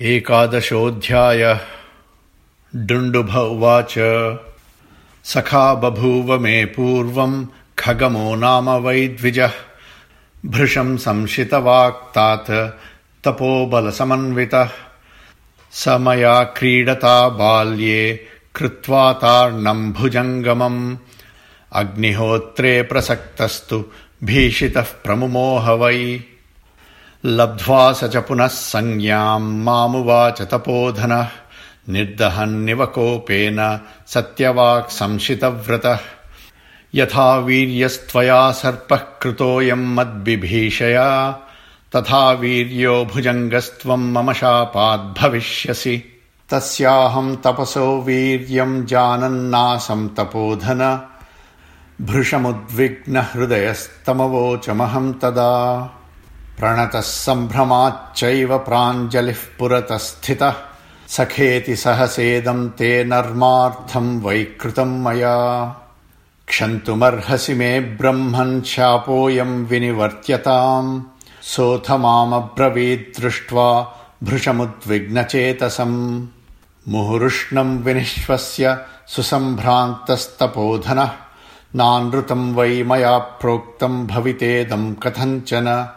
एकादशोऽध्यायः। डुण्डुभ उवाच। सखा बभूव मे पूर्वम् खगमो नाम वै द्विजः भृशम् संशितवाक्तात् तपोबलसमन्वितः। स मया क्रीडता बाल्ये कृत्वा तार्णम् भुजङ्गमम्। अग्निहोत्रे प्रसक्तस्तु भीषितः प्रमुमोह वै लब्ध्वा स च पुनः संज्ञाम् मामुवाच तपोधनः निर्दहन्निव कोपेन सत्यवाक् संशितव्रतः। यथा वीर्यस्त्वया सर्पः कृतोऽयम् मद्बिभीषया तथा वीर्यो भुजङ्गस्त्वम् मम शापाद्भविष्यसि तस्याहम् तपसो वीर्यम् जानन्नासम् तपोधन। भृशमुद्विग्नहृदयस्तमवोचमहम् तदा प्रणतः सम्भ्रमाच्चैव प्राञ्जलिः पुरतः स्थितः सखेति सहसेदम् ते नर्मार्थम् वैकृतम् मया। क्षन्तुमर्हसि मे ब्रह्मन् शापोऽयम् विनिवर्त्यताम्। सोऽथ मामब्रवीद्दृष्ट्वा भृशमुद्विग्नचेतसम्। मुहुरुष्णम् विनिश्वस्य सुसम्भ्रान्तस्तपोधनः। नानृतम् वै मया प्रोक्तम् भवितेदम् कथञ्चन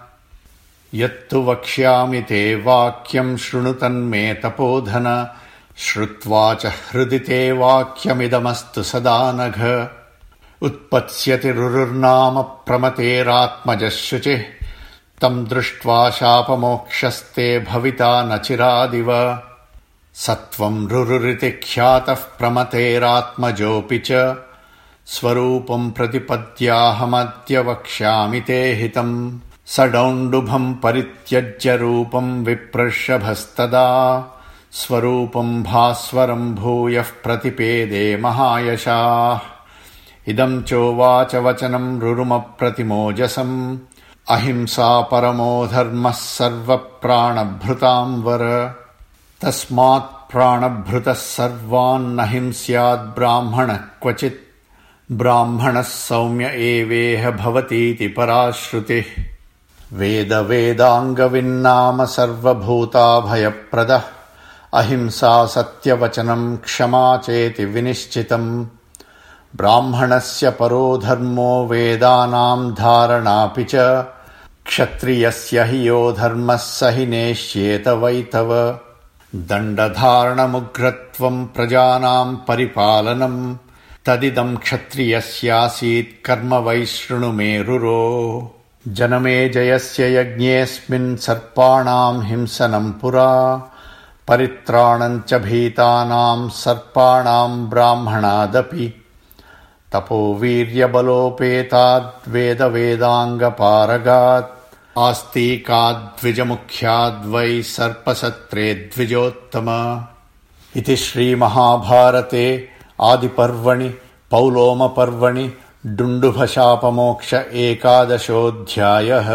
यत्तु वक्ष्यामि ते वाक्यम् शृणु तन्मे तपोधन। श्रुत्वा च हृदि ते वाक्यमिदमस्तु सदा नघ। उत्पत्स्यति रुरुर्नाम प्रमतेरात्मजः शुचिः। तम् दृष्ट्वा शापमोक्षस्ते भविता न चिरादिव। सत्त्वम् रुरुरिति ख्यातः प्रमतेरात्मजोऽपि च। स्वरूपम् प्रतिपद्याहमद्य वक्ष्यामि ते हितम् सडौण्डुभम् परित्यज्य रूपम् विप्रर्षभस्तदा स्वरूपम् भास्वरम् भूयः प्रतिपेदे महायशाः। इदम् चोवाच वचनम् रुरुमप्रतिमोजसम्। अहिंसा परमो धर्मः सर्वप्राणभृताम् वर तस्मात् प्राणभृतः सर्वान्नहिंस्याद्ब्राह्मणः क्वचित्। ब्राह्मणः सौम्य एवेह भवतीति पराश्रुतिः वेदवेदाङ्गविन्नाम सर्वभूताभयप्रदः। अहिंसा सत्यवचनम् क्षमा चेति विनिश्चितम्। ब्राह्मणस्य परो धर्मो वेदानाम् धारणापि च। क्षत्रियस्य हि यो धर्मः स हि नेष्येत वै तव। दण्डधारणमुग्रत्वम् प्रजानाम् परिपालनम् तदिदम् क्षत्रियस्यासीत् कर्म वै शृणु मेरुरो जनमे जयस्य यज्ञेऽस्मिन् सर्पाणाम् हिंसनम् पुरा परित्राणम् च भीतानाम् सर्पाणाम् ब्राह्मणादपि। तपो वीर्यबलोपेताद्वेदवेदाङ्गपारगात् आस्तीकाद्विजमुख्याद्वै सर्पसत्रे द्विजोत्तम। इति श्रीमहाभारते आदिपर्वणि पौलोमपर्वणि डुण्डुभशापमोक्ष एकादशोऽध्यायः